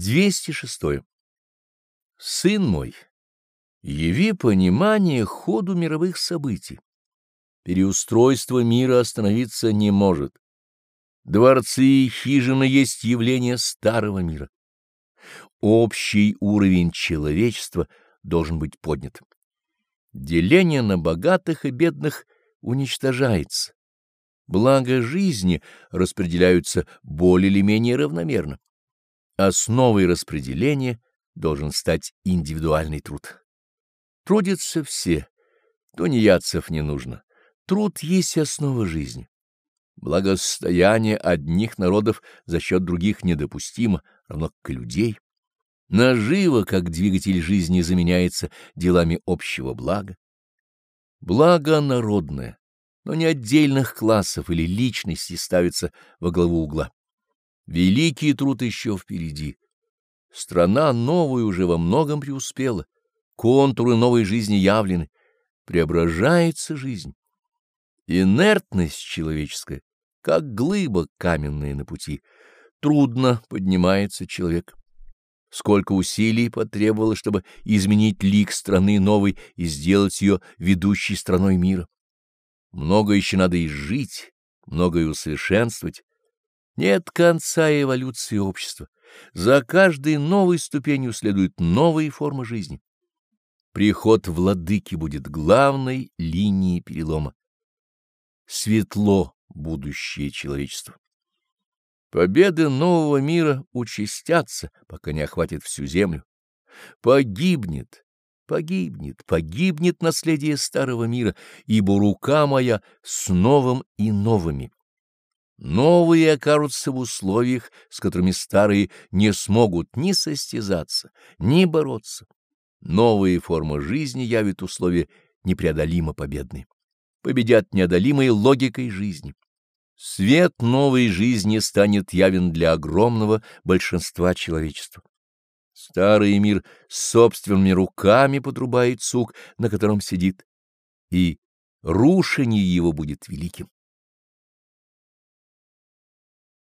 206. Сын мой, яви понимание ходу мировых событий. Переустройство мира остановиться не может. Дворцы и хижины есть явление старого мира. Общий уровень человечества должен быть поднят. Деление на богатых и бедных уничтожается. Благо жизни распределяются более или менее равномерно. Основой распределения должен стать индивидуальный труд. Трудятся все, тунеядцев не нужно. Труд есть основа жизни. Благосостояние одних народов за счет других недопустимо, равно как и людей. Наживо, как двигатель жизни, заменяется делами общего блага. Благо народное, но не отдельных классов или личностей ставится во главу угла. Великий труд еще впереди. Страна новая уже во многом преуспела, контуры новой жизни явлены, преображается жизнь. Инертность человеческая, как глыба каменная на пути, трудно поднимается человек. Сколько усилий потребовалось, чтобы изменить лик страны новой и сделать ее ведущей страной мира. Много еще надо изжить, многое усовершенствовать, нет конца эволюции общества. За каждой новой ступенью следует новые формы жизни. Приход владыки будет главной линией перелома. Светло будущее человечества. Победы нового мира участятся, пока не охватит всю землю. Погибнет, погибнет, погибнет наследие старого мира, ибо рука моя с новым и новыми. Новые окажутся в условиях, с которыми старые не смогут ни состязаться, ни бороться. Новые формы жизни явят условия непреодолимо победные. Победят неодолимой логикой жизни. Свет новой жизни станет явен для огромного большинства человечества. Старый мир собственными руками подрубает сук, на котором сидит, и рушение его будет великим.